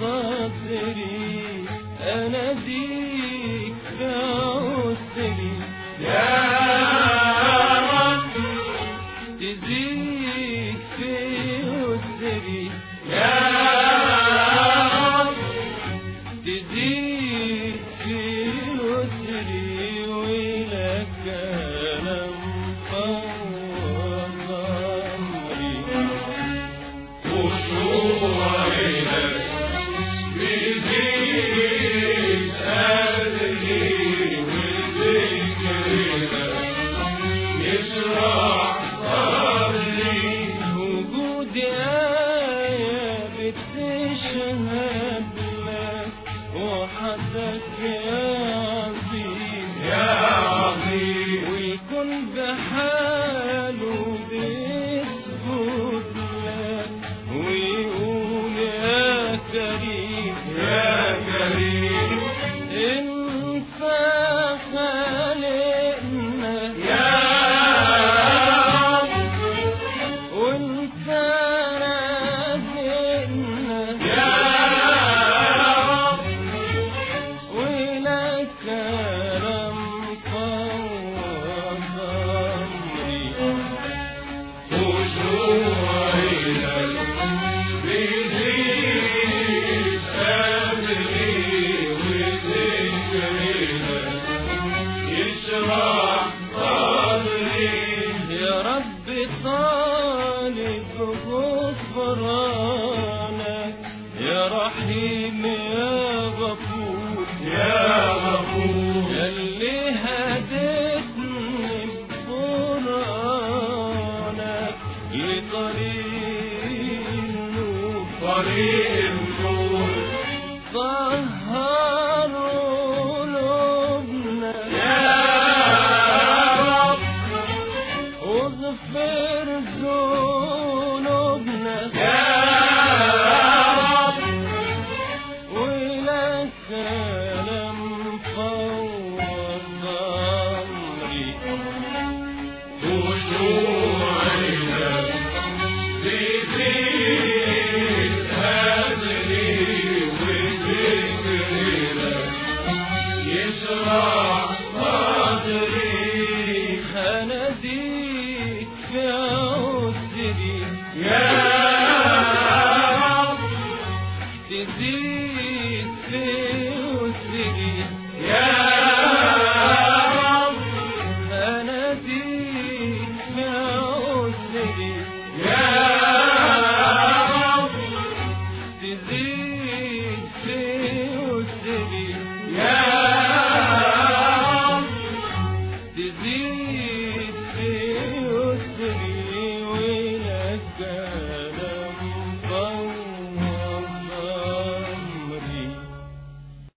خاطري. أناديك يا وجودي آية بتشهد لك وحدك يا عظيم يا عظيم والكون بحاله غفرانك يا رحيم يا غفور يا غفور. هدتني بقرانك لطريق النور. طريق النور. طهر واغفر ذنوبنا يا رب. ولك لم فوض امري خشوعك بيزيد هدري وذكرك يشرح صدري. هناديك في عسري يا رب تزيد